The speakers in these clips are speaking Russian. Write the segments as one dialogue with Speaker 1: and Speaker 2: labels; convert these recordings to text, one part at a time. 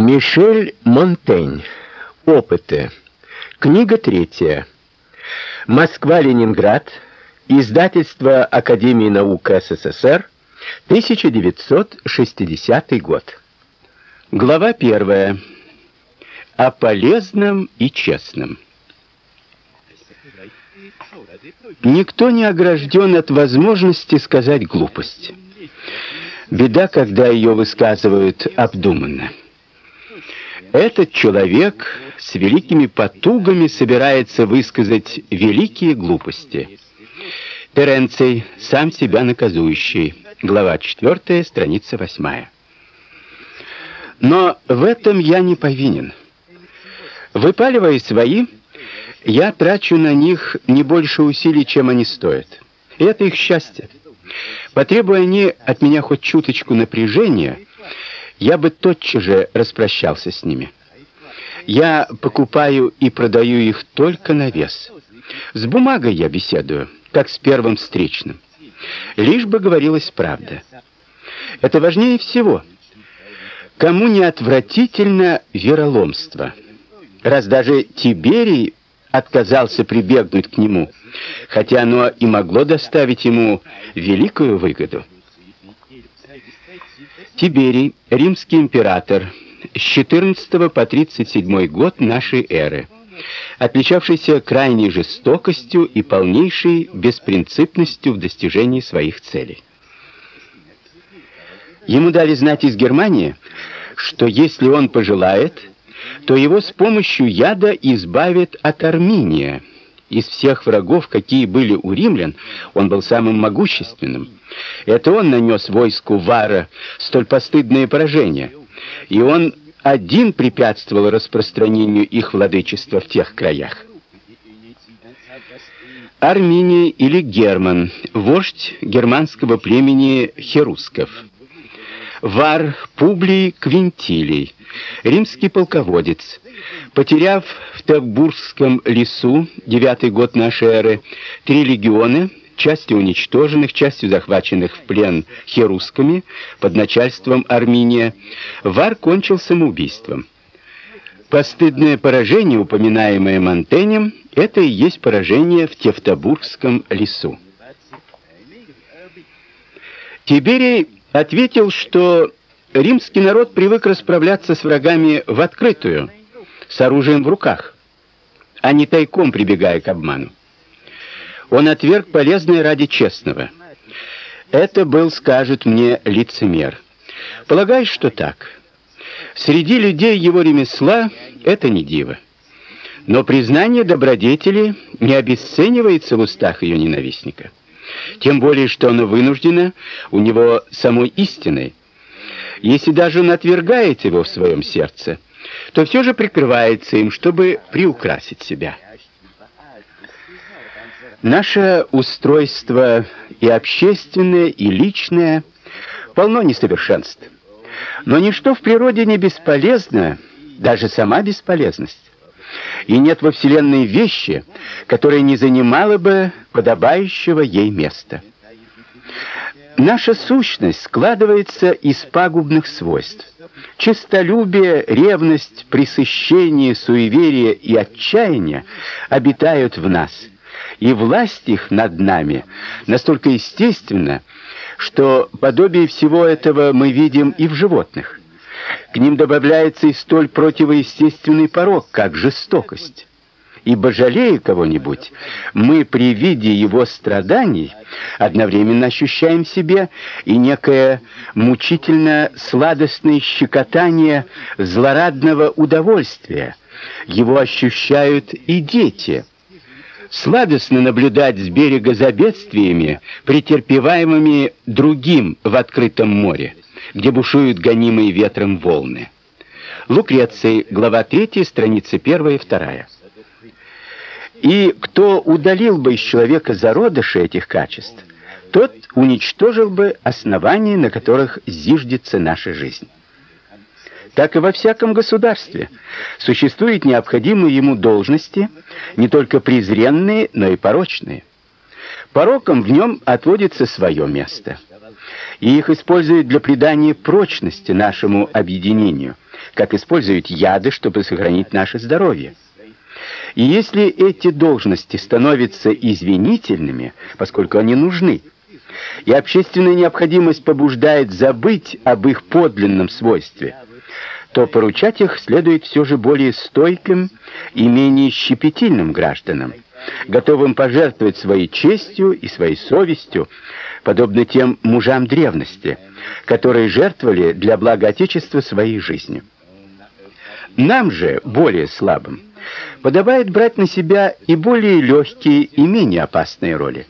Speaker 1: Мишель Монтень. Опыты. Книга третья. Москва-Ленинград. Издательство Академии наук СССР. 1960 год. Глава первая. О полезном и честном. Никто не огражден от возможности сказать глупость. Беда, когда ее высказывают обдуманно. Этот человек с великими потугами собирается высказать великие глупости. Теренций, сам себя наказующий. Глава 4, страница 8. Но в этом я не повинен. Выпаливая свои, я трачу на них не больше усилий, чем они стоят. И это их счастье. Потребуя они от меня хоть чуточку напряжения, я бы тотчас же распрощался с ними. Я покупаю и продаю их только на вес. С бумагой я беседую, как с первым встречным. Лишь бы говорилась правда. Это важнее всего. Кому не отвратительно вероломство? Раз даже Тиберий отказался прибегнуть к нему, хотя оно и могло доставить ему великую выгоду. Тиберий, римский император, с 14 по 37 год нашей эры, отличавшийся крайней жестокостью и полнейшей беспринципностью в достижении своих целей. Ему дали знать из Германии, что если он пожелает, то его с помощью яда избавит от Армения. Из всех врагов, какие были у римлян, он был самым могущественным. Это он нанес войску Вара столь постыдное поражение, и он один препятствовал распространению их владычества в тех краях. Арминий или Герман, вождь германского племени херусков. Вар Публий Квинтилий, римский полководец, потеряв в Тавбургском лесу, девятый год нашей эры, три легиона, частью уничтоженных, частью захваченных в плен херусками под начальством Армения, Вар кончил самоубийством. Постыдное поражение, упоминаемое Монтенем, это и есть поражение в Тевтобургском лесу. Тиберий ответил, что римский народ привык расправляться с врагами в открытую, с оружием в руках, а не тайком прибегая к обману. Он отверг полезное ради честного. Это был, скажет мне, лицемер. Полагаю, что так. Среди людей его ремесла это не диво. Но признание добродетели не обесценивается в устах ее ненавистника. Тем более, что оно вынуждено у него самой истиной. Если даже он отвергает его в своем сердце, то все же прикрывается им, чтобы приукрасить себя. Наше устройство и общественное, и личное полно несовершенств. Но ничто в природе не бесполезно, даже сама бесполезность. И нет во вселенной вещи, которая не занимала бы подобающего ей места. Наша сущность складывается из пагубных свойств. Честолюбие, ревность, пресыщение, суеверие и отчаяние обитают в нас – и власть их над нами настолько естественна, что подобие всего этого мы видим и в животных. К ним добавляется и столь противоестественный порок, как жестокость. Ибо жалея кого-нибудь, мы при виде его страданий одновременно ощущаем в себе и некое мучительно сладостное щекотание злорадного удовольствия. Его ощущают и дети – Сладостно наблюдать с берега за бедствиями, претерпеваемыми другим в открытом море, где бушуют гонимые ветром волны. Лукреций, глава 3, страницы 1 и 2. И кто удалил бы из человека зародыши этих качеств, тот уничтожил бы основания, на которых зиждется наша жизнь так и во всяком государстве существуют необходимые ему должности, не только презренные, но и порочные. Порокам в нем отводится свое место. И их используют для придания прочности нашему объединению, как используют яды, чтобы сохранить наше здоровье. Если эти должности становятся извинительными, поскольку они нужны, и общественная необходимость побуждает забыть об их подлинном свойстве, то поручать их следует все же более стойким и менее щепетильным гражданам, готовым пожертвовать своей честью и своей совестью, подобно тем мужам древности, которые жертвовали для блага Отечества своей жизнью. Нам же, более слабым, подобает брать на себя и более легкие, и менее опасные роли.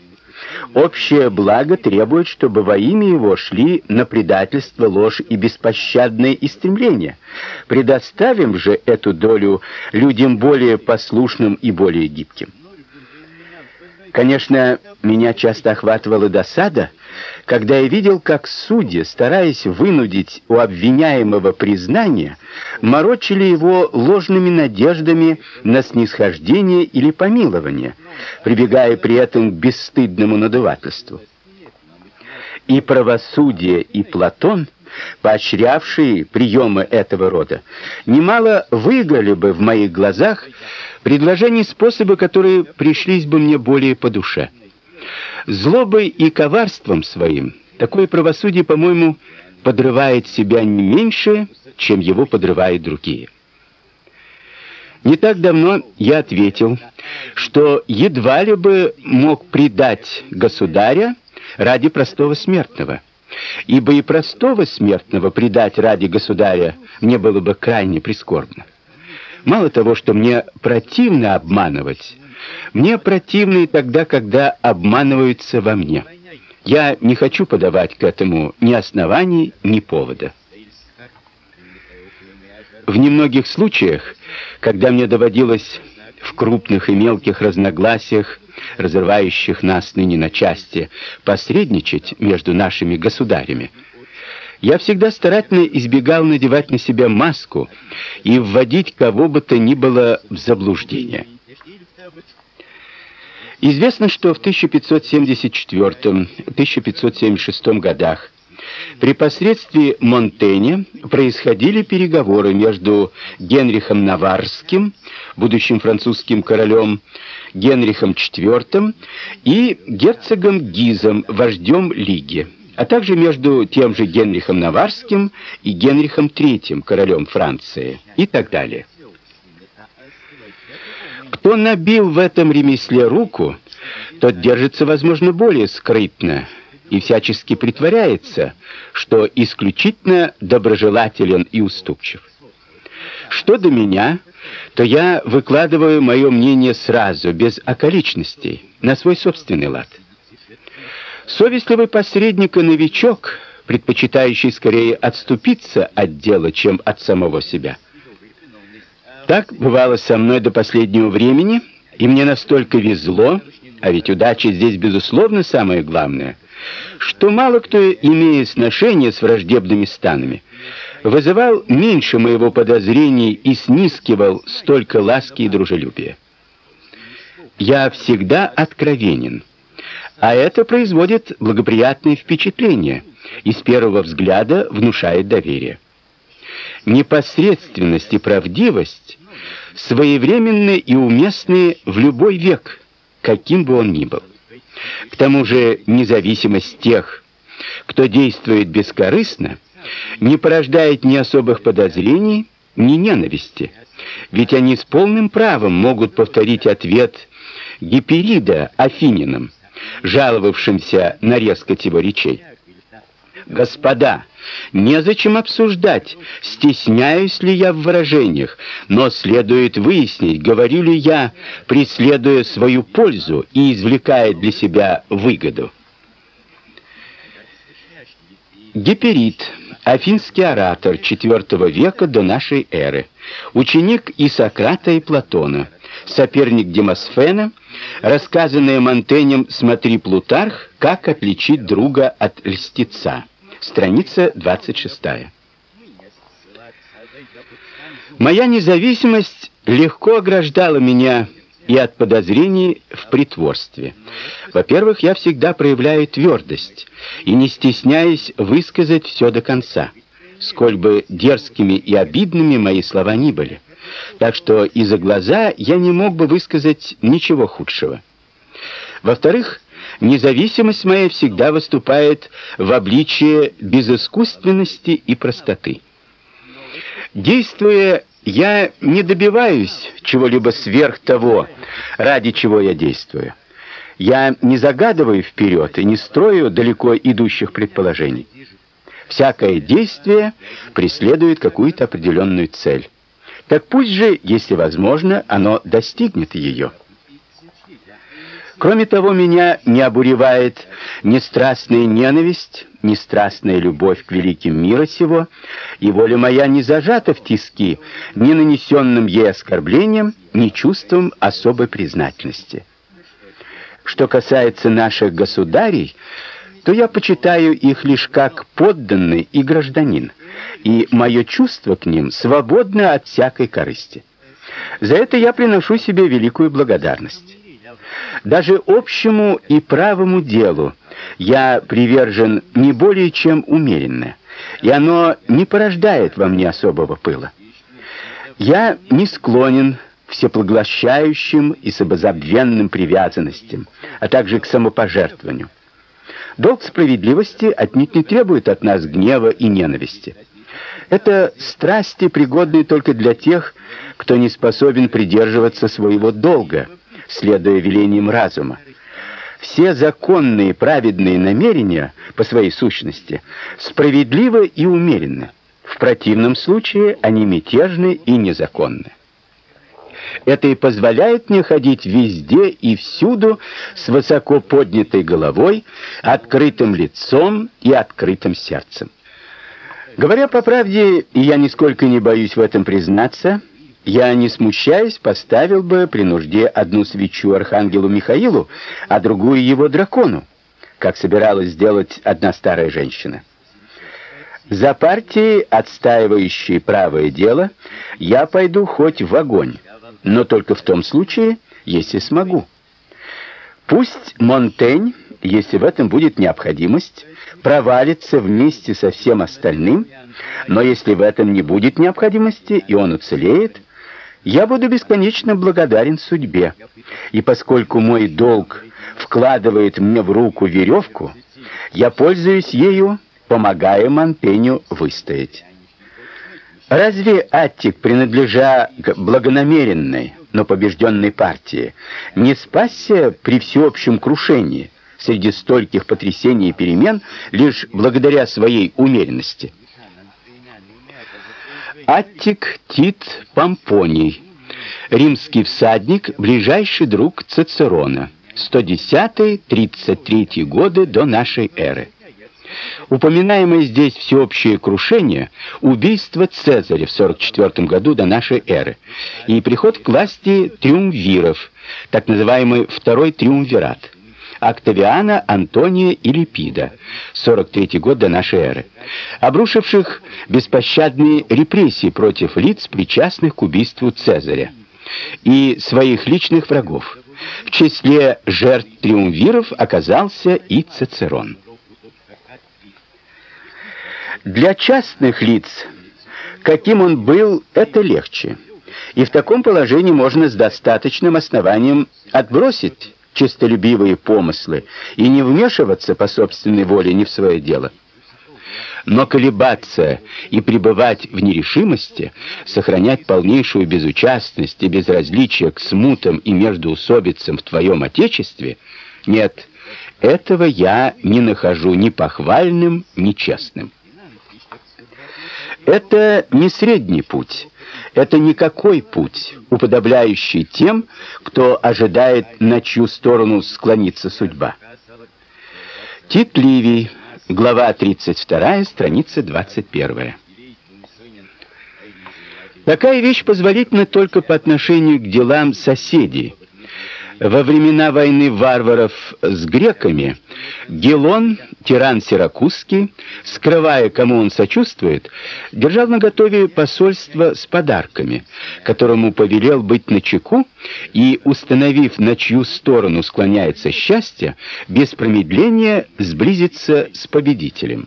Speaker 1: Общее благо требует, чтобы во имя его шли на предательство, ложь и беспощадные истремления. Предоставим же эту долю людям более послушным и более гибким. Конечно, меня часто охватывала досада, когда я видел, как судьи, стараясь вынудить у обвиняемого признание, морочили его ложными надеждами на снисхождение или помилование, прибегая при этом к бесстыдному надувательству. И правосудие, и Платон, поощрявшие приемы этого рода, немало выиграли бы в моих глазах предложений способа, которые пришлись бы мне более по душе. Злобой и коварством своим такое правосудие, по-моему, подрывает себя не меньше, чем его подрывают другие. Не так давно я ответил, что едва ли бы мог предать государя ради простого смертного. Ибо и простого смертного предать ради государя мне было бы крайне прискорбно. Мало того, что мне противно обманывать, мне противно и тогда, когда обманываются во мне. Я не хочу подавать к этому ни оснований, ни повода. В немногих случаях, когда мне доводилось в крупных и мелких разногласиях, разрывающих нас ныне на части, посредничать между нашими государями, я всегда старательно избегал надевать на себя маску и вводить кого бы то ни было в заблуждение. Известно, что в 1574-1576 годах при посредстве Монтэня происходили переговоры между Генрихом Наварским, будущим французским королем Генрихом IV, и герцогом Гизом, вождем Лиги, а также между тем же Генрихом Наварским и Генрихом III, королем Франции, и так далее. Кто набил в этом ремесле руку, тот держится, возможно, более скрытно и всячески притворяется, что исключительно доброжелателен и уступчив. Что до меня, то я выкладываю мое мнение сразу, без околичностей, на свой собственный лад. Совестливый посредник и новичок, предпочитающий скорее отступиться от дела, чем от самого себя – так бывало со мной до последнего времени, и мне настолько везло, а ведь удача здесь безусловно самое главное, что мало кто, имея сношение с враждебными станами, вызывал меньше моего подозрений и снискивал столько ласки и дружелюбия. Я всегда откровенен, а это производит благоприятное впечатление и с первого взгляда внушает доверие. Непосредственность и правдивость своевременны и уместны в любой век, каким бы он ни был. К тому же независимость тех, кто действует бескорыстно, не порождает ни особых подозрений, ни ненависти, ведь они с полным правом могут повторить ответ Гиперида Афининам, жаловавшимся на резкость его речей. Господа, Незачем обсуждать, стесняюсь ли я в выражениях, но следует выяснить, говорю ли я, преследуя свою пользу и извлекая для себя выгоду. Гиперид, афинский оратор IV века до нашей эры, ученик и Сократа, и Платона, соперник Демосфена, рассказанное Монтенем «Смотри, Плутарх, как отличить друга от льстеца». Страница 26. Моя независимость легко ограждала меня и от подозрений в притворстве. Во-первых, я всегда проявляю твердость и не стесняюсь высказать все до конца. сколь бы дерзкими и обидными мои слова ни были. Так что и за глаза я не мог бы высказать ничего худшего. Во-вторых, независимость моя всегда выступает в обличье безыскусственности и простоты. Действуя, я не добиваюсь чего-либо сверх того, ради чего я действую. Я не загадываю вперед и не строю далеко идущих предположений. Всякое действие преследует какую-то определенную цель. Так пусть же, если возможно, оно достигнет ее. Кроме того, меня не обуревает ни страстная ненависть, ни страстная любовь к великим мира сего, и воля моя не зажата в тиски ни нанесенным ей оскорблением, ни чувством особой признательности. Что касается наших государей, то я почитаю их лишь как подданный и гражданин, и мое чувство к ним свободно от всякой корысти. За это я приношу себе великую благодарность. Даже общему и правому делу я привержен не более чем умеренно, и оно не порождает во мне особого пыла. Я не склонен к всепоглощающим и самозабвенным привязанностям, а также к самопожертвованию. Долг справедливости отнюдь не требует от нас гнева и ненависти. Это страсти, пригодные только для тех, кто не способен придерживаться своего долга – следуя велениям разума. Все законные праведные намерения по своей сущности справедливы и умеренны. В противном случае они мятежны и незаконны. Это и позволяет мне ходить везде и всюду с высоко поднятой головой, открытым лицом и открытым сердцем. Говоря по правде, я нисколько не боюсь в этом признаться, я, не смущаясь, поставил бы при нужде одну свечу архангелу Михаилу, а другую его дракону, как собиралась сделать одна старая женщина. За партией, отстаивающей правое дело, я пойду хоть в огонь, но только в том случае, если смогу. Пусть Монтень, если в этом будет необходимость, провалится вместе со всем остальным, но если в этом не будет необходимости и он уцелеет, я буду бесконечно благодарен судьбе. И поскольку мой долг вкладывает мне в руку веревку, я пользуюсь ею, помогая Монпеню выстоять. Разве Аттик, принадлежа к благонамеренной, но побежденной партии, не спасся при всеобщем крушении среди стольких потрясений и перемен лишь благодаря своей умеренности? Аттик Тит Помпоний, римский всадник, ближайший друг Цицерона, 110-33 годы до нашей эры. Упоминаемое здесь всеобщее крушение, убийство Цезаря в 44 году до нашей эры и приход к власти триумвиров, так называемый Второй Триумвират. Октавиана, Антония и Липида, 43 год до нашей эры, обрушивших беспощадные репрессии против лиц, причастных к убийству Цезаря, и своих личных врагов. В числе жертв триумвиров оказался и Цицерон. Для частных лиц, каким он был, это легче. И в таком положении можно с достаточным основанием отбросить честолюбивые помыслы и не вмешиваться по собственной воле ни в свое дело. Но колебаться и пребывать в нерешимости, сохранять полнейшую безучастность и безразличие к смутам и междоусобицам в твоем отечестве, нет, этого я не нахожу ни похвальным, ни честным. Это не средний путь, это никакой путь, уподобляющий тем, кто ожидает, на чью сторону склонится судьба. Тит Ливий, глава 32, страница 21. Такая вещь позволительна только по отношению к делам соседей, во времена войны варваров с греками Гелон, тиран сиракузский, скрывая, кому он сочувствует, держал наготове посольство с подарками, которому повелел быть начеку и, установив, на чью сторону склоняется счастье, без промедления сблизиться с победителем.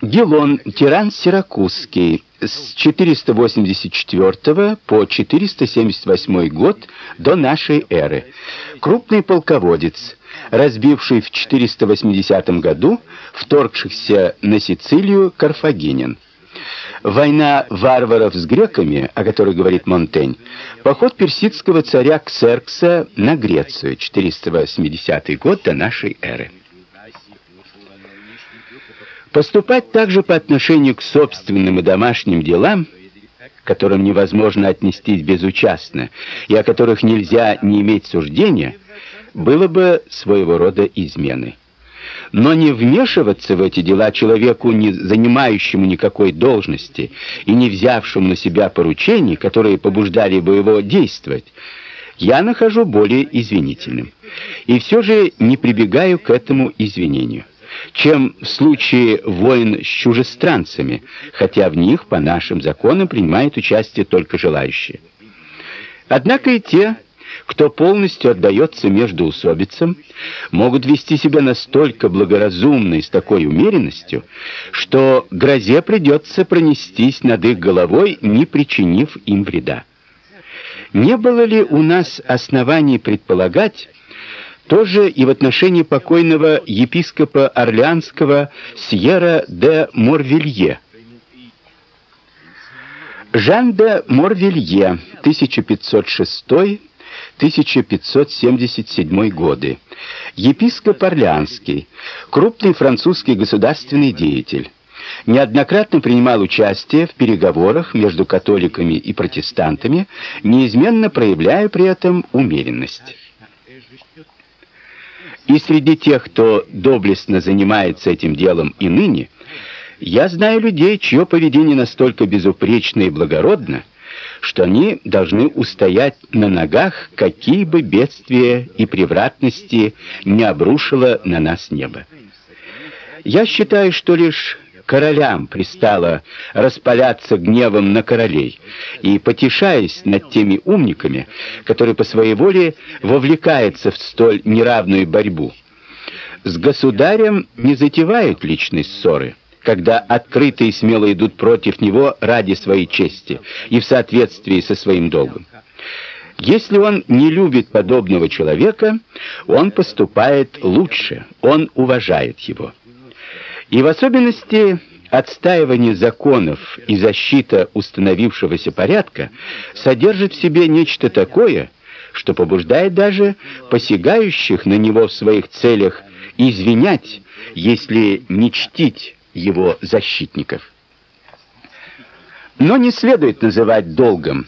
Speaker 1: Гелон, тиран Сиракузский, с 484 по 478 год до нашей эры. Крупный полководец, разбивший в 480 году вторгшихся на Сицилию карфагенян. Война варваров с греками, о которой говорит Монтень, поход персидского царя Ксеркса на Грецию, 480 год до нашей эры. Поступать также по отношению к собственным и домашним делам, которым невозможно отнестись безучастно и о которых нельзя не иметь суждения, было бы своего рода изменой. Но не вмешиваться в эти дела человеку, не занимающему никакой должности и не взявшему на себя поручений, которые побуждали бы его действовать, я нахожу более извинительным. И все же не прибегаю к этому извинению чем в случае войн с чужестранцами, хотя в них по нашим законам принимают участие только желающие. Однако и те, кто полностью отдается междоусобицам, могут вести себя настолько благоразумно и с такой умеренностью, что грозе придется пронестись над их головой, не причинив им вреда. Не было ли у нас оснований предполагать, тоже и в отношении покойного епископа Орлеанского Сьерра де Морвилье. Жан де Морвилье, 1506-1577 годы. Епископ Орлеанский, крупный французский государственный деятель. Неоднократно принимал участие в переговорах между католиками и протестантами, неизменно проявляя при этом умеренность. И среди тех, кто доблестно занимается этим делом и ныне, я знаю людей, чье поведение настолько безупречно и благородно, что они должны устоять на ногах, какие бы бедствия и превратности не обрушило на нас небо. Я считаю, что лишь королям пристало распаляться гневом на королей и потешаясь над теми умниками, которые по своей воле вовлекаются в столь неравную борьбу. С государем не затевают личной ссоры, когда открыто и смело идут против него ради своей чести и в соответствии со своим долгом. Если он не любит подобного человека, он поступает лучше, он уважает его. И в особенности отстаивание законов и защита установившегося порядка содержит в себе нечто такое, что побуждает даже посягающих на него в своих целях извинять, если не чтить его защитников. Но не следует называть долгом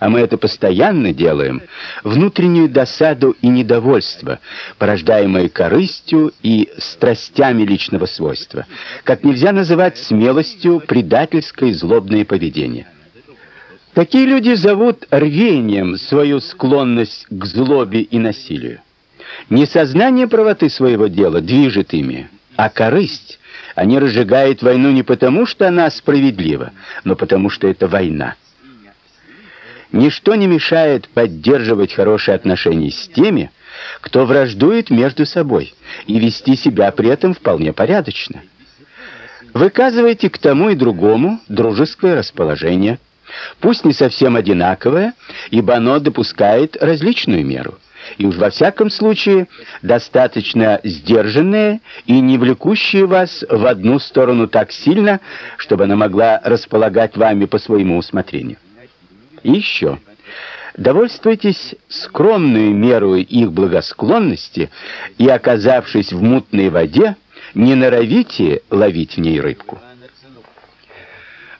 Speaker 1: а мы это постоянно делаем, внутреннюю досаду и недовольство, порождаемое корыстью и страстями личного свойства, как нельзя называть смелостью предательское злобное поведение. Такие люди зовут рвением свою склонность к злобе и насилию. Не сознание правоты своего дела движет ими, а корысть. Они разжигают войну не потому, что она справедлива, но потому, что это война. Ничто не мешает поддерживать хорошие отношения с теми, кто враждует между собой, и вести себя при этом вполне порядочно. Выказывайте к тому и другому дружеское расположение, пусть не совсем одинаковое, ибо оно допускает различную меру, и уж во всяком случае достаточно сдержанное и не влекущее вас в одну сторону так сильно, чтобы она могла располагать вами по своему усмотрению. Еще. Довольствуйтесь скромной мерой их благосклонности и, оказавшись в мутной воде, не норовите ловить в ней рыбку.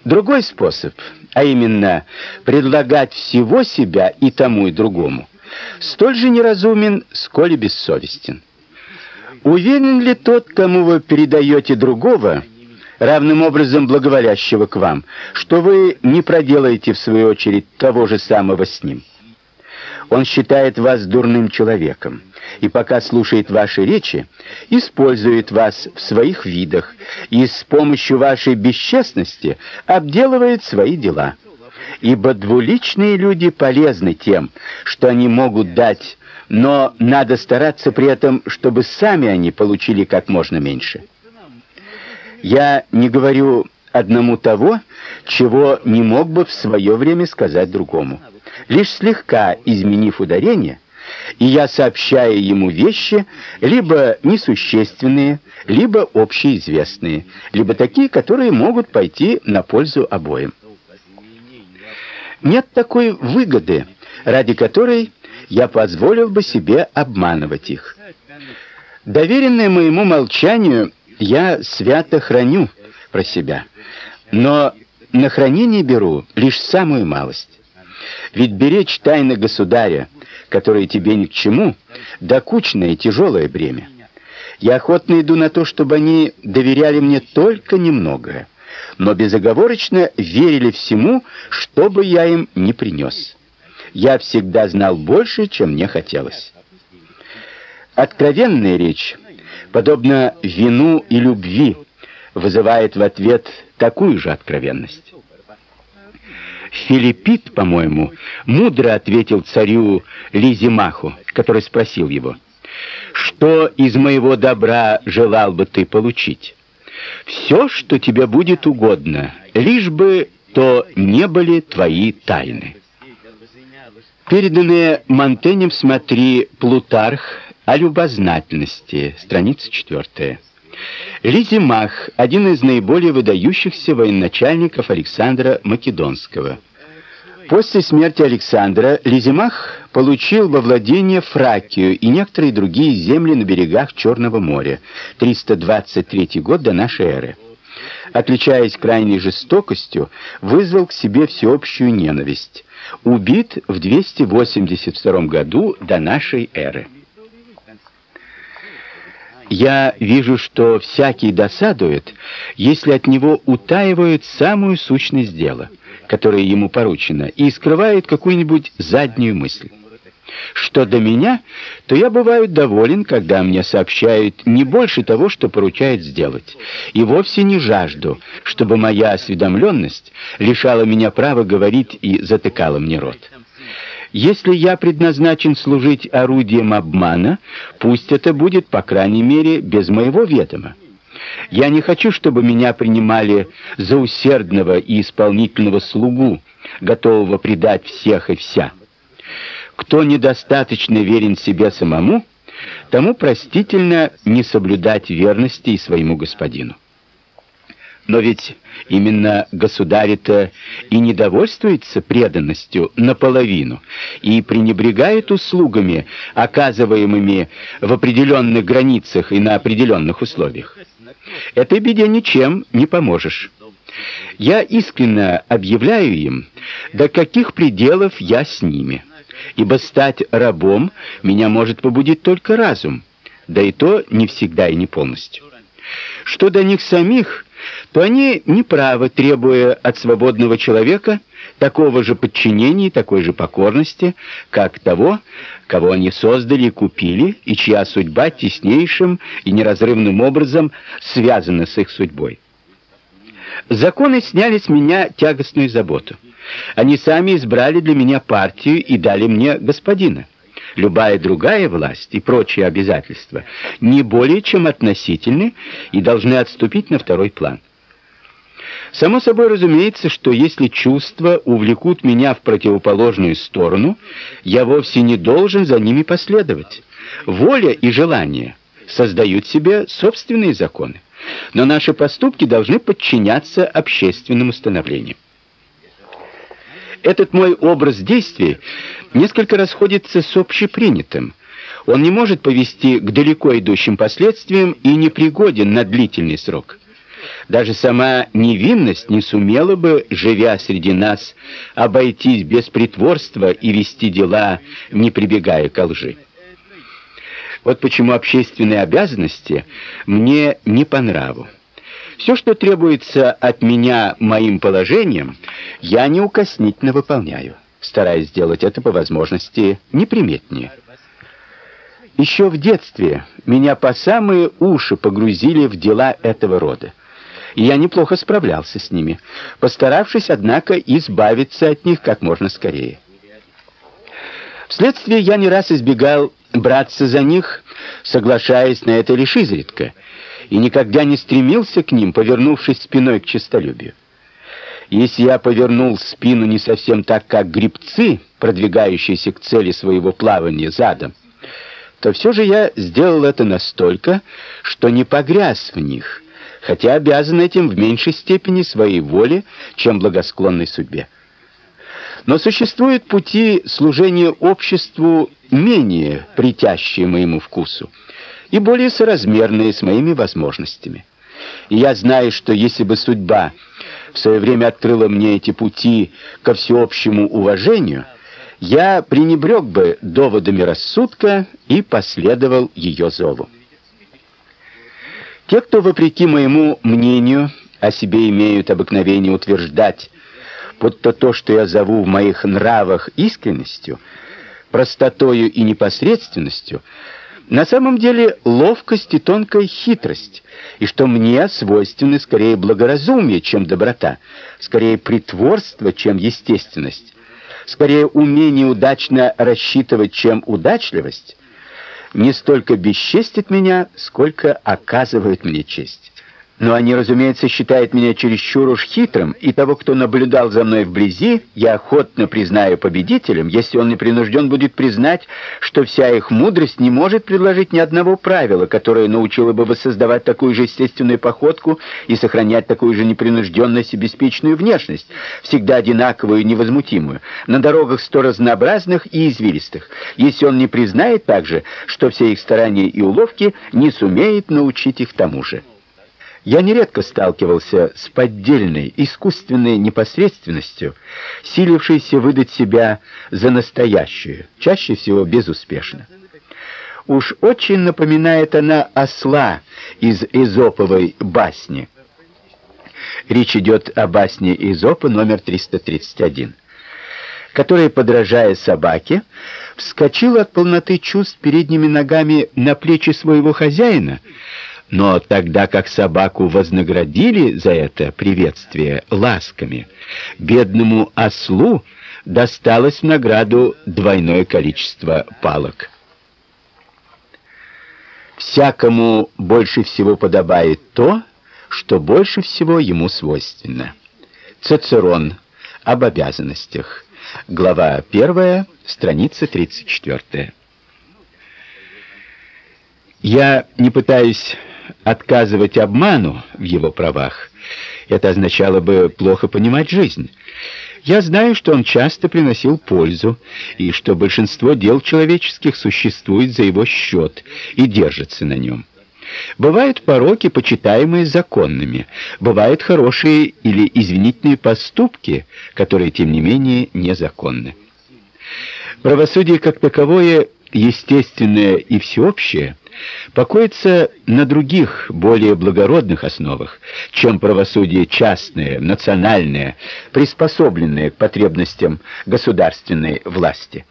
Speaker 1: Другой способ, а именно предлагать всего себя и тому и другому, столь же неразумен, сколь и бессовестен. Уверен ли тот, кому вы передаете другого, равным образом благоволящего к вам, что вы не проделаете в свою очередь того же самого с ним. Он считает вас дурным человеком, и пока слушает ваши речи, использует вас в своих видах и с помощью вашей бесчестности обделывает свои дела. Ибо двуличные люди полезны тем, что они могут дать, но надо стараться при этом, чтобы сами они получили как можно меньше. Я не говорю одному того, чего не мог бы в свое время сказать другому. Лишь слегка изменив ударение, и я сообщаю ему вещи, либо несущественные, либо общеизвестные, либо такие, которые могут пойти на пользу обоим. Нет такой выгоды, ради которой я позволил бы себе обманывать их. Доверенное моему молчанию я свято храню про себя, но на хранение беру лишь самую малость. Ведь беречь тайны государя, которые тебе ни к чему, докучное и тяжелое бремя. Я охотно иду на то, чтобы они доверяли мне только немного, но безоговорочно верили всему, что бы я им не принес. Я всегда знал больше, чем мне хотелось. Откровенная речь, подобно вину и любви, вызывает в ответ такую же откровенность. Филиппит, по-моему, мудро ответил царю Лизимаху, который спросил его: "Что из моего добра желал бы ты получить? Все, что тебе будет угодно, лишь бы то не были твои тайны". Переданные Монтенем смотри Плутарх о любознательности, страница 4. Лизимах – один из наиболее выдающихся военачальников Александра Македонского. После смерти Александра Лизимах получил во владение Фракию и некоторые другие земли на берегах Черного моря. 323 год до нашей эры. Отличаясь крайней жестокостью, вызвал к себе всеобщую ненависть. Убит в 282 году до нашей эры. Я вижу, что всякий досадует, если от него утаивают самую сущность дела, которое ему поручено, и скрывает какую-нибудь заднюю мысль. Что до меня, то я бываю доволен, когда мне сообщают не больше того, что поручают сделать, и вовсе не жажду, чтобы моя осведомленность лишала меня права говорить и затыкала мне рот. Если я предназначен служить орудием обмана, пусть это будет, по крайней мере, без моего ведома. Я не хочу, чтобы меня принимали за усердного и исполнительного слугу, готового предать всех и вся. Кто недостаточно верен себе самому, тому простительно не соблюдать верности и своему господину. Но ведь именно государь-то и не довольствуется преданностью наполовину и пренебрегает услугами, оказываемыми в определенных границах и на определенных условиях. Этой беде ничем не поможешь. Я искренне объявляю им, до каких пределов я с ними. Ибо стать рабом меня может побудить только разум, да и то не всегда и не полностью. Что до них самих, то они неправы, требуя от свободного человека такого же подчинения и такой же покорности, как того, кого они создали и купили, и чья судьба теснейшим и неразрывным образом связана с их судьбой. Законы сняли с меня тягостную заботу. Они сами избрали для меня партию и дали мне господина. Любая другая власть и прочие обязательства не более чем относительны и должны отступить на второй план. Само собой разумеется, что если чувства увлекут меня в противоположную сторону, я вовсе не должен за ними последовать. Воля и желание создают себе собственные законы, но наши поступки должны подчиняться общественным установлениям. Этот мой образ действий несколько расходится с общепринятым. Он не может повести к далеко идущим последствиям и непригоден на длительный срок. Даже сама невинность не сумела бы, живя среди нас, обойтись без притворства и вести дела, не прибегая к лжи. Вот почему общественные обязанности мне не по нраву. Все, что требуется от меня моим положением, я неукоснительно выполняю, стараясь сделать это по возможности неприметнее. Еще в детстве меня по самые уши погрузили в дела этого рода и я неплохо справлялся с ними, постаравшись, однако, избавиться от них как можно скорее. Вследствие я не раз избегал браться за них, соглашаясь на это лишь изредка, и никогда не стремился к ним, повернувшись спиной к честолюбию. Если я повернул спину не совсем так, как грибцы, продвигающиеся к цели своего плавания задом, то все же я сделал это настолько, что не погряз в них, хотя обязан этим в меньшей степени своей воле, чем благосклонной судьбе. Но существуют пути служения обществу менее притящие моему вкусу и более соразмерные с моими возможностями. И я знаю, что если бы судьба в свое время открыла мне эти пути ко всеобщему уважению, я пренебрег бы доводами рассудка и последовал ее зову. Те, кто вопреки моему мнению о себе имеют обыкновение утверждать, будто то, что я зову в моих нравах искренностью, простотою и непосредственностью, на самом деле ловкость и тонкая хитрость, и что мне свойственны скорее благоразумие, чем доброта, скорее притворство, чем естественность, скорее умение удачно рассчитывать, чем удачливость, не столько бесчестит меня, сколько оказывает мне честь. Но они, разумеется, считают меня чересчур уж хитрым, и того, кто наблюдал за мной вблизи, я охотно признаю победителем, если он не принужден будет признать, что вся их мудрость не может предложить ни одного правила, которое научило бы воссоздавать такую же естественную походку и сохранять такую же непринужденность и беспечную внешность, всегда одинаковую и невозмутимую, на дорогах сто разнообразных и извилистых, если он не признает также, что все их старания и уловки не сумеет научить их тому же. Я нередко сталкивался с поддельной, искусственной непосредственностью, силившейся выдать себя за настоящую, чаще всего безуспешно. Уж очень напоминает она осла из Эзоповой басни. Речь идет о басне Эзопа номер 331, которая, подражая собаке, вскочила от полноты чувств передними ногами на плечи своего хозяина, но тогда как собаку вознаградили за это приветствие ласками, бедному ослу досталось в награду двойное количество палок. Всякому больше всего подобает то, что больше всего ему свойственно. Цицерон об обязанностях. Глава 1, страница 34. Я не пытаюсь отказывать обману в его правах, это означало бы плохо понимать жизнь. Я знаю, что он часто приносил пользу, и что большинство дел человеческих существует за его счет и держится на нем. Бывают пороки, почитаемые законными, бывают хорошие или извинительные поступки, которые, тем не менее, незаконны. Правосудие как таковое, естественное и всеобщее – покоится на других, более благородных основах, чем правосудие частное, национальное, приспособленное к потребностям государственной власти.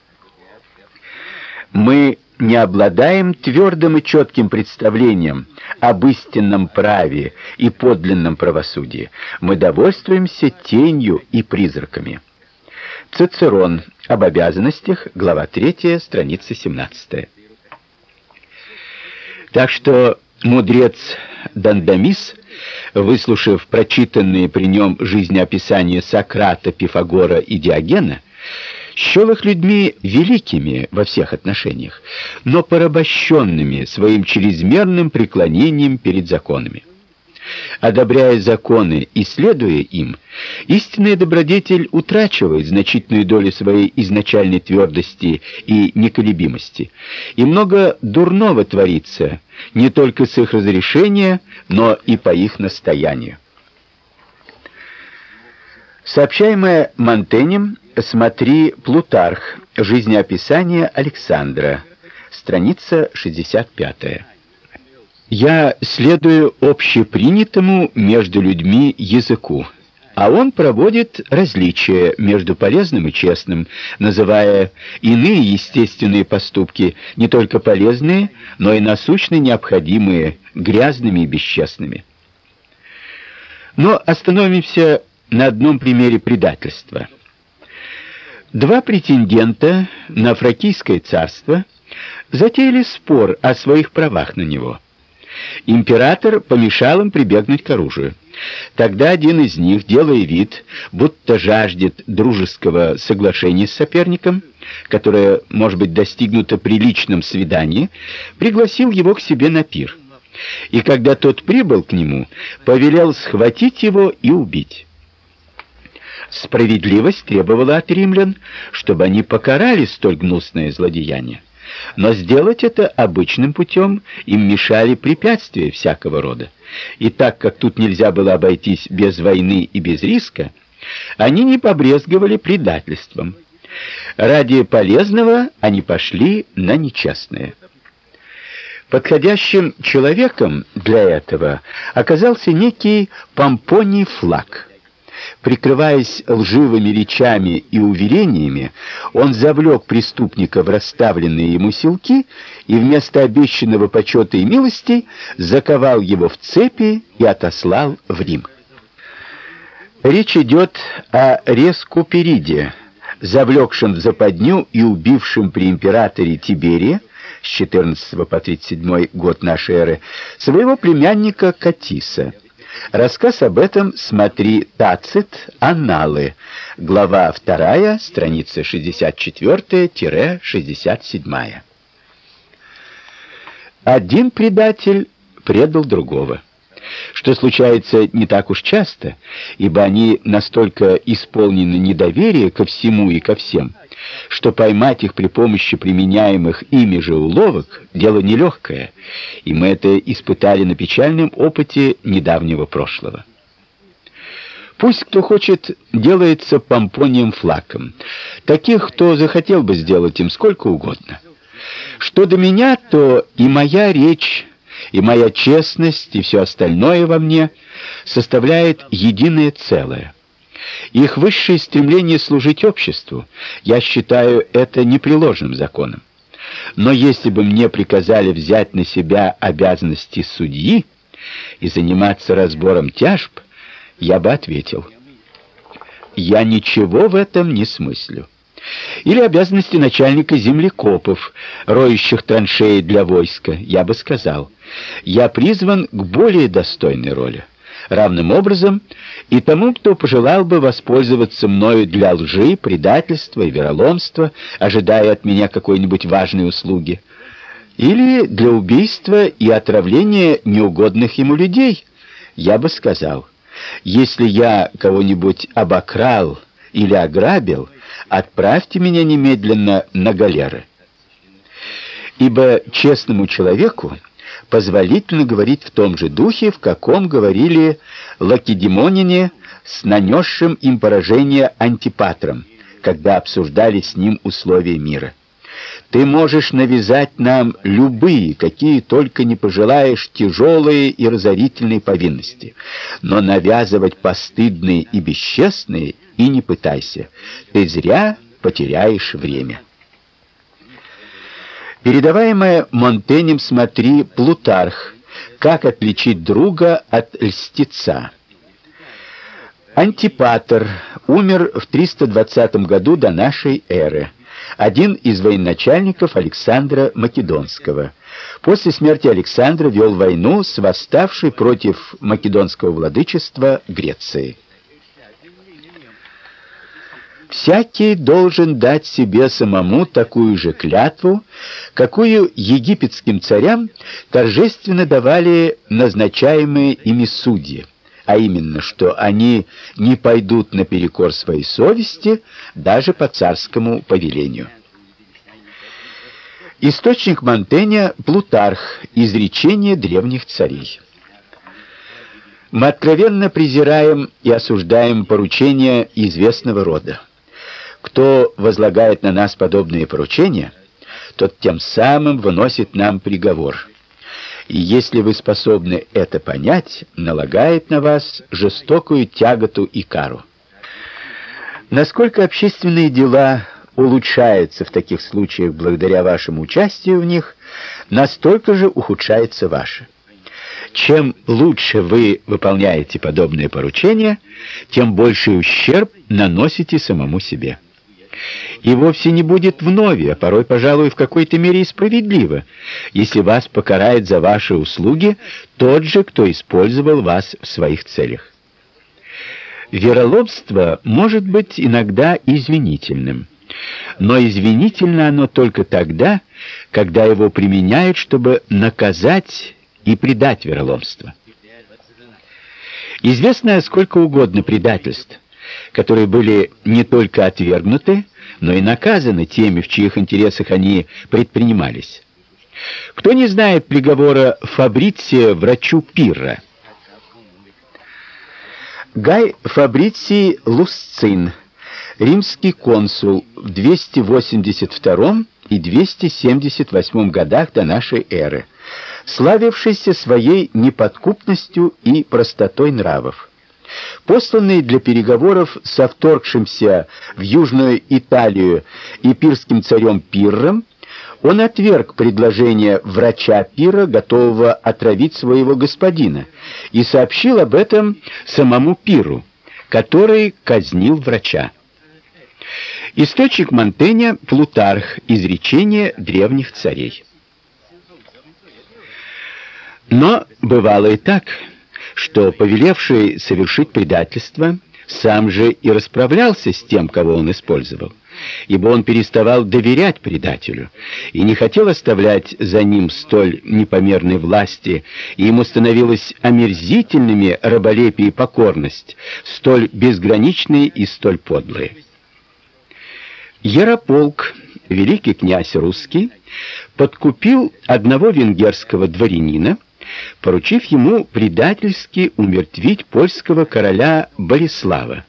Speaker 1: Мы не обладаем твердым и четким представлением об истинном праве и подлинном правосудии. Мы довольствуемся тенью и призраками. Цицерон об обязанностях, глава 3, страница 17. Так что мудрец Дандамис, выслушав прочитанные при нем жизнеописания Сократа, Пифагора и Диогена, счел их людьми великими во всех отношениях, но порабощенными своим чрезмерным преклонением перед законами. Одобряя законы и следуя им, истинная добродетель утрачивает значительную долю своей изначальной твердости и неколебимости, и много дурного творится не только с их разрешения, но и по их настоянию. Сообщаемое Монтенем, смотри Плутарх, жизнеописание Александра, страница 65. Я следую общепринятому между людьми языку, а он проводит различия между полезным и честным, называя иные естественные поступки не только полезные, но и насущно необходимые, грязными и бесчестными. Но остановимся на одном примере предательства. Два претендента на фракийское царство затеяли спор о своих правах на него – Император помешал им прибегнуть к оружию. Тогда один из них, делая вид, будто жаждет дружеского соглашения с соперником, которое может быть достигнуто при личном свидании, пригласил его к себе на пир. И когда тот прибыл к нему, повелел схватить его и убить. Справедливость требовала от римлян, чтобы они покарали столь гнусное злодеяние. Но сделать это обычным путем им мешали препятствия всякого рода. И так как тут нельзя было обойтись без войны и без риска, они не побрезговали предательством. Ради полезного они пошли на нечестное. Подходящим человеком для этого оказался некий Помпоний Флаг. Прикрываясь лживыми речами и уверениями, он завлек преступника в расставленные ему силки и вместо обещанного почета и милости заковал его в цепи и отослал в Рим. Речь идет о Рескупериде, завлекшем в западню и убившем при императоре Тиберия с 14 по 37 год нашей эры своего племянника Катиса. Рассказ об этом смотри Тацит Анналы, глава 2, страница 64-67. Один предатель предал другого что случается не так уж часто, ибо они настолько исполнены недоверия ко всему и ко всем, что поймать их при помощи применяемых ими же уловок дело нелегкое, и мы это испытали на печальном опыте недавнего прошлого. Пусть кто хочет, делается помпонием флаком. Таких, кто захотел бы сделать им сколько угодно. Что до меня, то и моя речь и моя честность, и все остальное во мне составляет единое целое. Их высшее стремление служить обществу, я считаю это непреложным законом. Но если бы мне приказали взять на себя обязанности судьи и заниматься разбором тяжб, я бы ответил: я ничего в этом не смыслю или обязанности начальника землекопов, роющих траншеи для войска, я бы сказал. Я призван к более достойной роли. Равным образом и тому, кто пожелал бы воспользоваться мною для лжи, предательства и вероломства, ожидая от меня какой-нибудь важной услуги, или для убийства и отравления неугодных ему людей, я бы сказал: если я кого-нибудь обокрал или ограбил, отправьте меня немедленно на галеры. Ибо честному человеку позволительно говорить в том же духе, в каком говорили лакедемоняне с нанесшим им поражение антипатром, когда обсуждали с ним условия мира. Ты можешь навязать нам любые, какие только не пожелаешь, тяжелые и разорительные повинности, но навязывать постыдные и бесчестные и не пытайся. Ты зря потеряешь время. Передаваемое Монтенем «Смотри, Плутарх. Как отличить друга от льстеца». Антипатр умер в 320 году до нашей эры один из военачальников Александра Македонского. После смерти Александра вел войну с восставшей против македонского владычества Грецией. Всякий должен дать себе самому такую же клятву, какую египетским царям торжественно давали назначаемые ими судьи а именно, что они не пойдут наперекор своей совести даже по царскому повелению. Источник Монтэня Плутарх, изречение древних царей. Мы откровенно презираем и осуждаем поручения известного рода. Кто возлагает на нас подобные поручения, тот тем самым выносит нам приговор – и если вы способны это понять, налагает на вас жестокую тяготу и кару. Насколько общественные дела улучшаются в таких случаях благодаря вашему участию в них, настолько же ухудшается ваше. Чем лучше вы выполняете подобные поручения, тем больший ущерб наносите самому себе. И вовсе не будет вновь, а порой, пожалуй, в какой-то мере и справедливо, если вас покарает за ваши услуги тот же, кто использовал вас в своих целях. Вероломство может быть иногда извинительным, но извинительно оно только тогда, когда его применяют, чтобы наказать и предать вероломство. Известно сколько угодно предательств, которые были не только отвергнуты, но и наказаны теми, в чьих интересах они предпринимались. Кто не знает приговора Фабриция врачу Пирра? Гай Фабриций Лусцин, римский консул в 282 и 278 годах до нашей эры славившийся своей неподкупностью и простотой нравов. Посланный для переговоров со вторгшимся в Южную Италию эпирским царем Пирром, он отверг предложение врача Пира, готового отравить своего господина, и сообщил об этом самому Пиру, который казнил врача. Источник Монтэня Плутарх, изречение древних царей. Но бывало и так, что повелевший совершить предательство сам же и расправлялся с тем, кого он использовал, ибо он переставал доверять предателю и не хотел оставлять за ним столь непомерной власти, и ему становилось омерзительными раболепие и покорность, столь безграничные и столь подлые. Ярополк, великий князь русский, подкупил одного венгерского дворянина, поручив ему предательски умертвить польского короля Борислава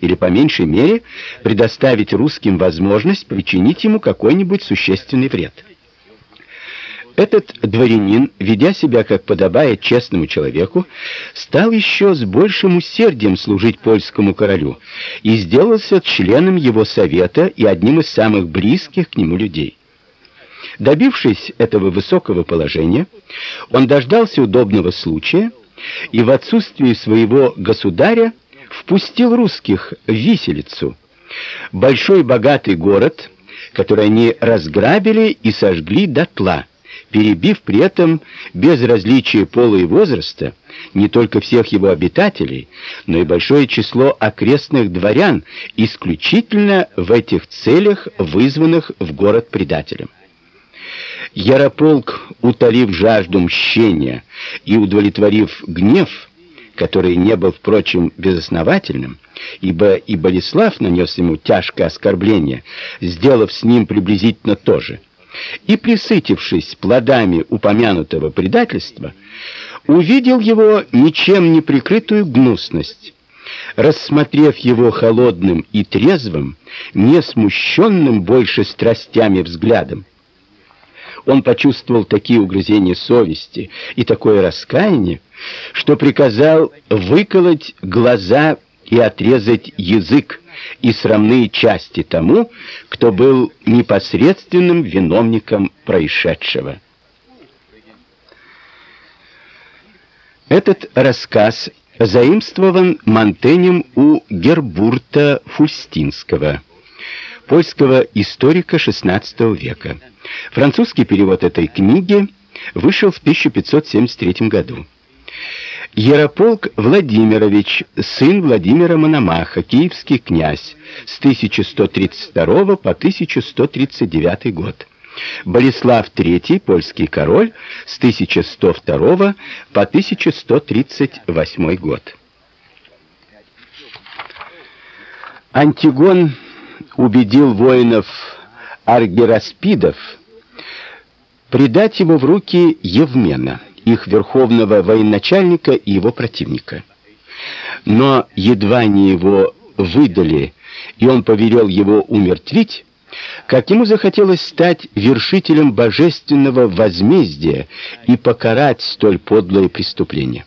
Speaker 1: или по меньшей мере предоставить русским возможность причинить ему какой-нибудь существенный вред. Этот дворянин, ведя себя как подобает честному человеку, стал еще с большим усердием служить польскому королю и сделался членом его совета и одним из самых близких к нему людей. Добившись этого высокого положения, он дождался удобного случая и в отсутствие своего государя впустил русских в виселицу, большой богатый город, который они разграбили и сожгли дотла, перебив при этом без различия пола и возраста не только всех его обитателей, но и большое число окрестных дворян, исключительно в этих целях вызванных в город предателем. Ярополк, утолив жажду мщения и удовлетворив гнев, который не был, впрочем, безосновательным, ибо и Болеслав нанес ему тяжкое оскорбление, сделав с ним приблизительно то же, и, присытившись плодами упомянутого предательства, увидел его ничем не прикрытую гнусность, рассмотрев его холодным и трезвым, не смущенным больше страстями взглядом, он почувствовал такие угрызения совести и такое раскаяние, что приказал выколоть глаза и отрезать язык и срамные части тому, кто был непосредственным виновником происшедшего. Этот рассказ заимствован Монтенем у Гербурта Фустинского польского историка XVI века. Французский перевод этой книги вышел в 1573 году. Ярополк Владимирович, сын Владимира Мономаха, киевский князь, с 1132 по 1139 год. Болеслав III, польский король, с 1102 по 1138 год. Антигон убедил воинов аргираспидов предать его в руки Евмена, их верховного военачальника и его противника. Но едва они его выдали, и он повелел его умертвить, как ему захотелось стать вершителем божественного возмездия и покарать столь подлое преступление.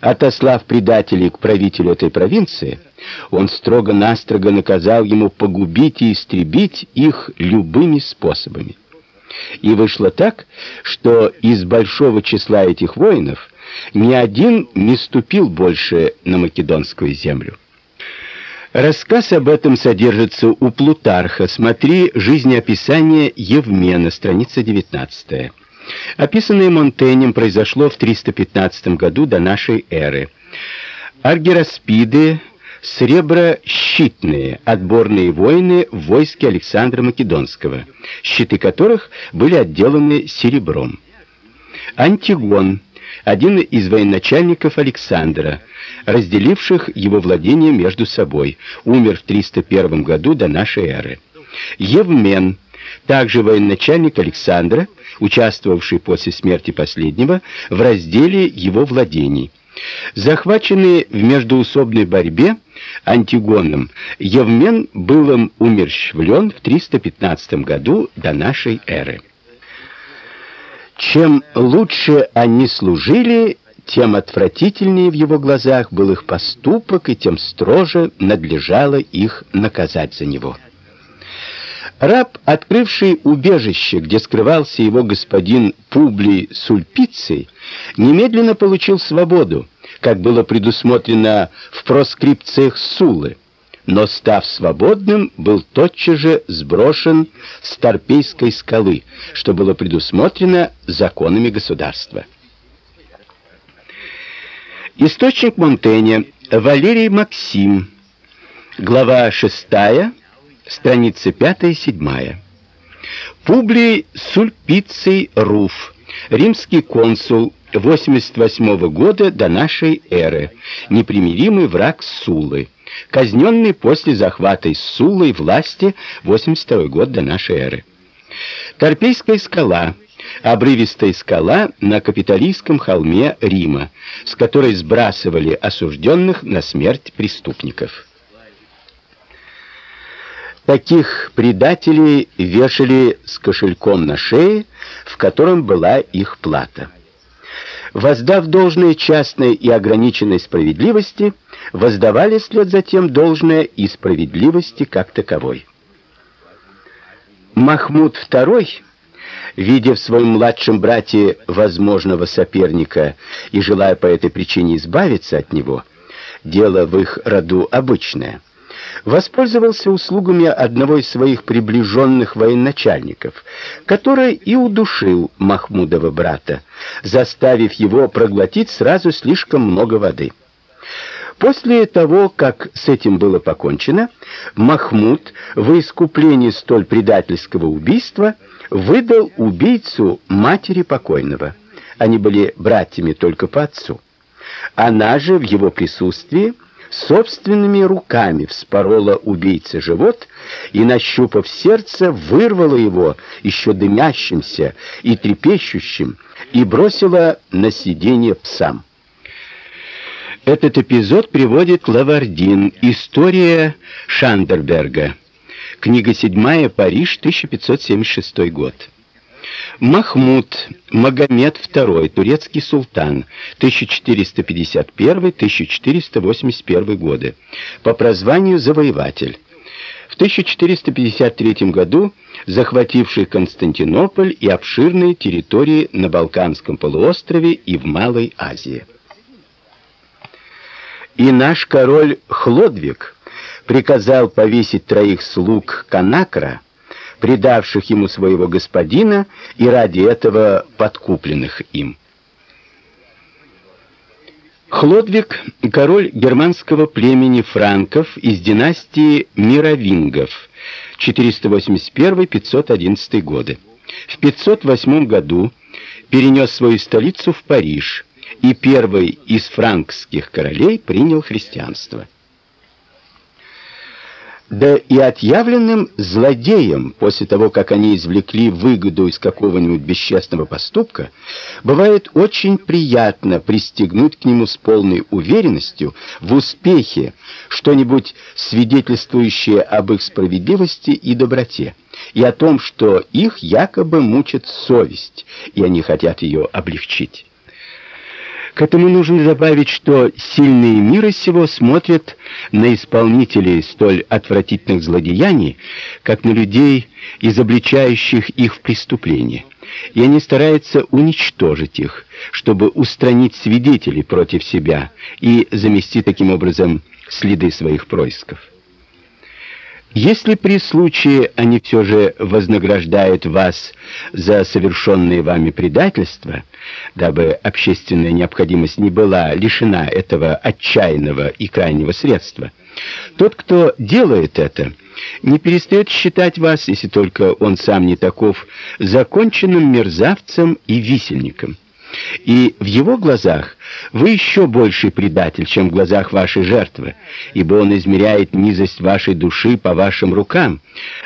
Speaker 1: Отослав предателей к правителю этой провинции, он строго-настрого наказал ему погубить и истребить их любыми способами. И вышло так, что из большого числа этих воинов ни один не ступил больше на македонскую землю. Рассказ об этом содержится у Плутарха. Смотри «Жизнеописание Евмена», страница 19. Описанное Монтенем произошло в 315 году до нашей эры. Аргираспиды среброщитные отборные воины в войске Александра Македонского, щиты которых были отделаны серебром. Антигон один из военачальников Александра, разделивших его владения между собой, умер в 301 году до нашей эры. Евмен, также военачальник Александра, участвовавший после смерти последнего в разделе его владений. Захваченный в междоусобной борьбе Антигоном, Евмен был им умерщвлен в 315 году до нашей эры. Чем лучше они служили, тем отвратительнее в его глазах был их поступок, и тем строже надлежало их наказать за него. Раб, открывший убежище, где скрывался его господин Публий Сульпиций, немедленно получил свободу, как было предусмотрено в проскрипциях Сулы. Но, став свободным, был тотчас же сброшен с Торпейской скалы, что было предусмотрено законами государства. Источник Монтэня Валерий Максим, глава 6, страницы 5-7. Публий Сульпиций Руф, римский консул 88 года до нашей эры, непримиримый враг Сулы казненный после захвата Сулой власти 82 год до нашей эры. Торпейская скала обрывистая скала на капитолийском холме Рима, с которой сбрасывали осужденных на смерть преступников. Таких предателей вешали с кошельком на шее, в котором была их плата. Воздав должное частной и ограниченной справедливости, воздавали вслед за тем должное и справедливости как таковой. Махмуд II, видя в своем младшем брате возможного соперника и желая по этой причине избавиться от него, дело в их роду обычное, воспользовался услугами одного из своих приближенных военачальников, который и удушил Махмудова брата, заставив его проглотить сразу слишком много воды. После того, как с этим было покончено, Махмуд в искуплении столь предательского убийства выдал убийцу матери покойного. Они были братьями только по отцу. Она же в его присутствии собственными руками вспорола убийце живот и, нащупав сердце, вырвала его еще дымящимся и трепещущим и бросила на сиденье псам. Этот эпизод приводит Лавардин. История Шандерберга. Книга 7, Париж, 1576 год. Махмуд Магомед II, турецкий султан, 1451-1481 годы. По прозванию завоеватель. В 1453 году захвативший Константинополь и обширные территории на Балканском полуострове и в Малой Азии. И наш король Хлодвиг приказал повесить троих слуг Канакра, предавших ему своего господина и ради этого подкупленных им. Хлодвиг король германского племени франков из династии Мировингов 481-511 годы. В 508 году перенес свою столицу в Париж и первый из франкских королей принял христианство. Да и отъявленным злодеям, после того, как они извлекли выгоду из какого-нибудь бесчестного поступка, бывает очень приятно пристегнуть к нему с полной уверенностью в успехе что-нибудь свидетельствующее об их справедливости и доброте, и о том, что их якобы мучит совесть, и они хотят ее облегчить. К этому нужно добавить, что сильные мира сего смотрят на исполнителей столь отвратительных злодеяний, как на людей, изобличающих их в преступлении, и они стараются уничтожить их, чтобы устранить свидетелей против себя и замести таким образом следы своих происков. Если при случае они все же вознаграждают вас за совершенные вами предательства, дабы общественная необходимость не была лишена этого отчаянного и крайнего средства, тот, кто делает это, не перестает считать вас, если только он сам не таков, законченным мерзавцем и висельником. И в его глазах вы еще больший предатель, чем в глазах вашей жертвы, ибо он измеряет низость вашей души по вашим рукам,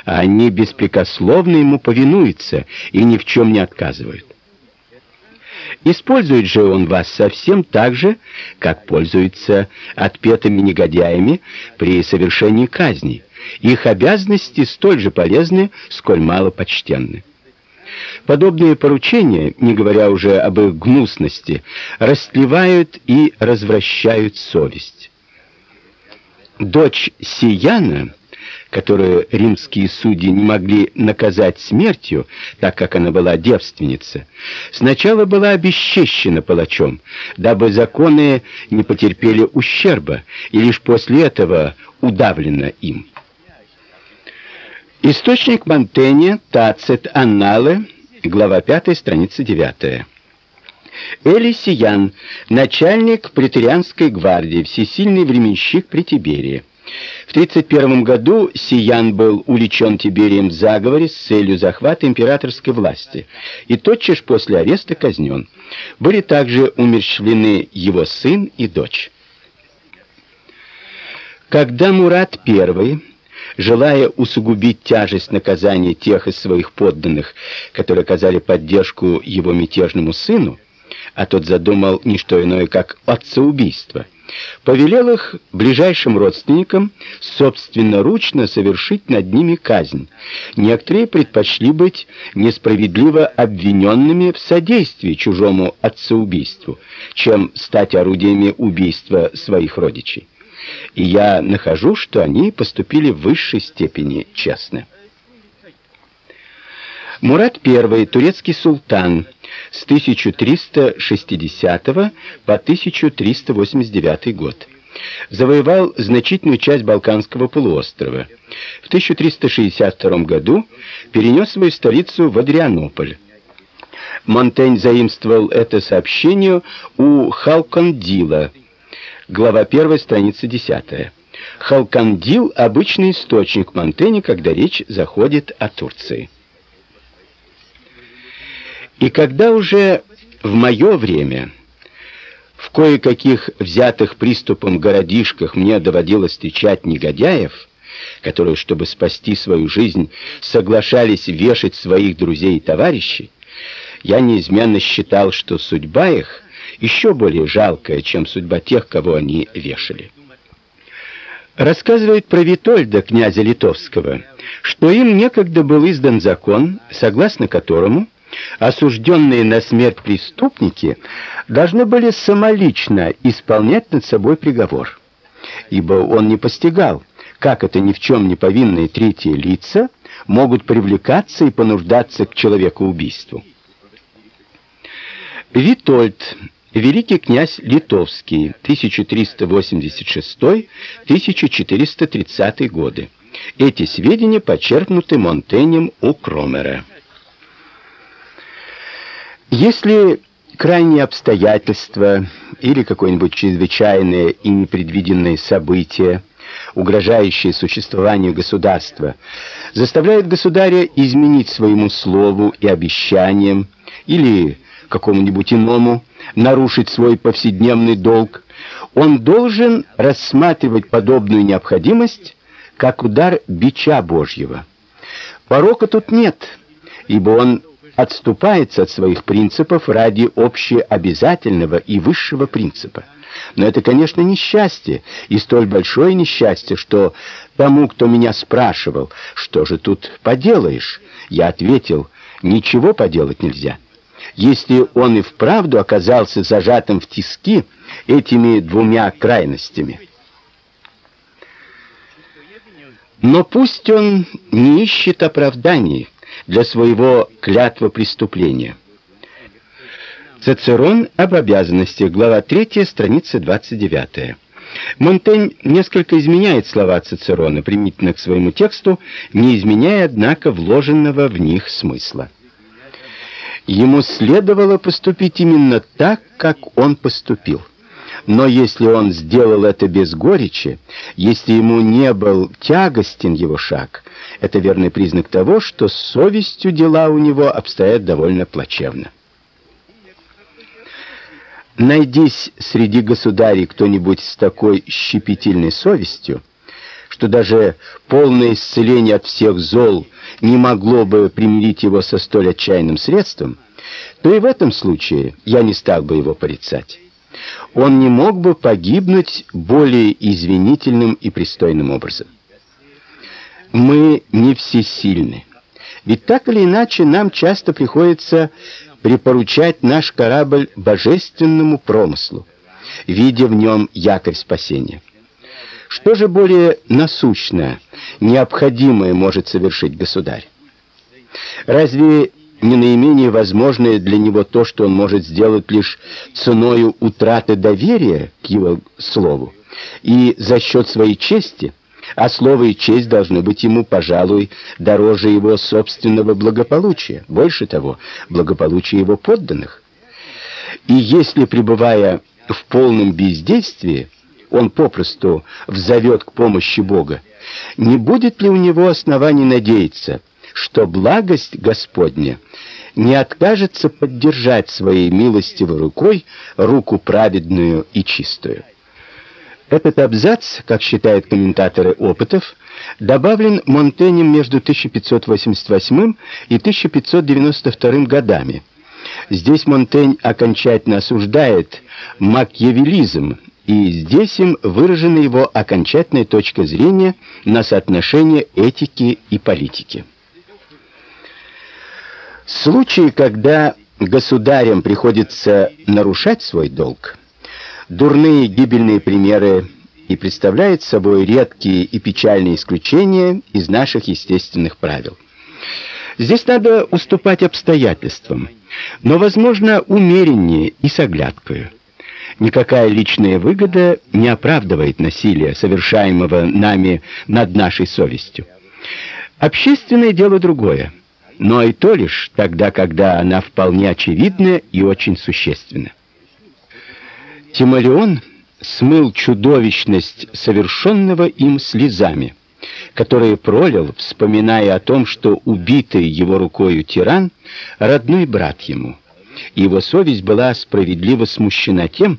Speaker 1: а они беспрекословно ему повинуются и ни в чем не отказывают. Использует же он вас совсем так же, как пользуется отпетыми негодяями при совершении казни. Их обязанности столь же полезны, сколь мало почтенны. Подобные поручения, не говоря уже об их гнусности, растлевают и развращают совесть. Дочь Сияна, которую римские судьи не могли наказать смертью, так как она была девственница, сначала была обесчещена палачом, дабы законы не потерпели ущерба, и лишь после этого удавлена им. Источник Монтэня, Тацит, Анналы, глава 5, страница 9. Элисиян, начальник претерианской гвардии, всесильный временщик при Тиберии. В 31 году Сиян был уличен Тиберием в заговоре с целью захвата императорской власти и тотчас после ареста казнен. Были также умерщвлены его сын и дочь. Когда Мурат I желая усугубить тяжесть наказания тех из своих подданных, которые оказали поддержку его мятежному сыну, а тот задумал не что иное, как отцеубийство, повелел их ближайшим родственникам собственноручно совершить над ними казнь. Некоторые предпочли быть несправедливо обвиненными в содействии чужому отцеубийству, чем стать орудиями убийства своих родичей и я нахожу, что они поступили в высшей степени честно. Мурат I, турецкий султан, с 1360 по 1389 год. Завоевал значительную часть Балканского полуострова. В 1362 году перенес свою столицу в Адрианополь. Монтень заимствовал это сообщение у Халкондила, Глава 1, страница 10. Халкандил обычный источник Монтэни, когда речь заходит о Турции. И когда уже в мое время в кое-каких взятых приступом городишках мне доводилось встречать негодяев, которые, чтобы спасти свою жизнь, соглашались вешать своих друзей и товарищей, я неизменно считал, что судьба их еще более жалкая, чем судьба тех, кого они вешали. Рассказывает про Витольда, князя Литовского, что им некогда был издан закон, согласно которому осужденные на смерть преступники должны были самолично исполнять над собой приговор, ибо он не постигал, как это ни в чем не повинные третьи лица могут привлекаться и понуждаться к человекоубийству. Витольд Великий князь Литовский, 1386-1430 годы. Эти сведения подчеркнуты Монтенем у Кромера. Если крайние обстоятельства или какое-нибудь чрезвычайное и непредвиденное событие, угрожающее существованию государства, заставляют государя изменить своему слову и обещаниям или какому-нибудь иному нарушить свой повседневный долг, он должен рассматривать подобную необходимость как удар бича Божьего. Порока тут нет, ибо он отступается от своих принципов ради общеобязательного и высшего принципа. Но это, конечно, несчастье, и столь большое несчастье, что тому, кто меня спрашивал, что же тут поделаешь, я ответил, ничего поделать нельзя если он и вправду оказался зажатым в тиски этими двумя крайностями. Но пусть он не ищет оправданий для своего клятва преступления. Цицерон об обязанностях, глава 3, страница 29. Монтень несколько изменяет слова Цицерона примитивно к своему тексту, не изменяя, однако, вложенного в них смысла. Ему следовало поступить именно так, как он поступил. Но если он сделал это без горечи, если ему не был тягостен его шаг, это верный признак того, что с совестью дела у него обстоят довольно плачевно. Найдись среди государей кто-нибудь с такой щепетильной совестью, что даже полное исцеление от всех зол не могло бы примирить его со столь отчаянным средством, то и в этом случае я не стал бы его порицать. Он не мог бы погибнуть более извинительным и пристойным образом. Мы не всесильны. Ведь так или иначе нам часто приходится припоручать наш корабль божественному промыслу, видя в нем якорь спасения. Что же более насущное, необходимое может совершить государь? Разве не наименее возможное для него то, что он может сделать лишь ценой утраты доверия к его слову и за счет своей чести? а слово и честь должны быть ему, пожалуй, дороже его собственного благополучия, больше того, благополучия его подданных. И если, пребывая в полном бездействии, он попросту взовет к помощи Бога, не будет ли у него оснований надеяться, что благость Господня не откажется поддержать своей милостивой рукой руку праведную и чистую? Этот абзац, как считают комментаторы опытов, добавлен Монтенем между 1588 и 1592 годами. Здесь Монтень окончательно осуждает макиавеллизм, и здесь им выражена его окончательная точка зрения на соотношение этики и политики. Случаи, когда государям приходится нарушать свой долг, Дурные гибельные примеры и представляют собой редкие и печальные исключения из наших естественных правил. Здесь надо уступать обстоятельствам, но, возможно, умереннее и с оглядкою. Никакая личная выгода не оправдывает насилия, совершаемого нами над нашей совестью. Общественное дело другое, но и то лишь тогда, когда она вполне очевидна и очень существенна. Тимолеон смыл чудовищность совершенного им слезами, которые пролил, вспоминая о том, что убитый его рукою тиран родной брат ему. Его совесть была справедливо смущена тем,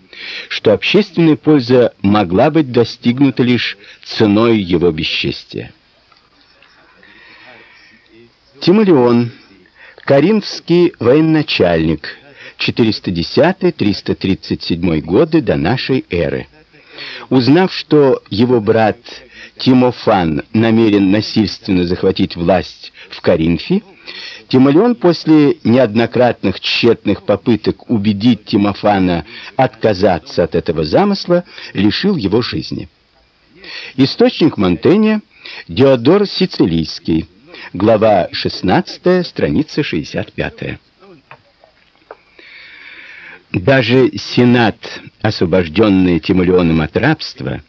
Speaker 1: что общественная польза могла быть достигнута лишь ценой его бесчестия. Тимолеон, коринфский военачальник, 410-337 годы до нашей эры. Узнав, что его брат Тимофан намерен насильственно захватить власть в Коринфе, Тимолеон после неоднократных тщетных попыток убедить Тимофана отказаться от этого замысла, лишил его жизни. Источник Монтэня Диодор Сицилийский, глава 16, страница 65. Даже Сенат, освобожденный Тимолеоном от рабства,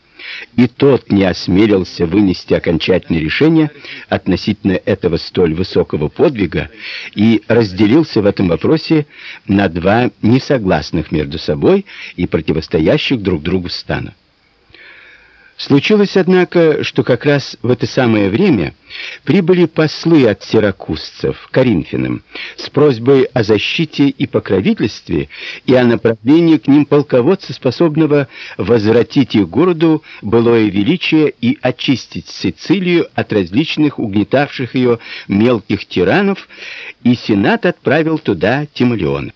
Speaker 1: и тот не осмелился вынести окончательное решение относительно этого столь высокого подвига и разделился в этом вопросе на два несогласных между собой и противостоящих друг другу стана. Случилось, однако, что как раз в это самое время прибыли послы от сиракузцев Коринфянам с просьбой о защите и покровительстве и о направлении к ним полководца, способного возвратить их городу былое величие и очистить Сицилию от различных угнетавших ее мелких тиранов, и сенат отправил туда Тимолеона.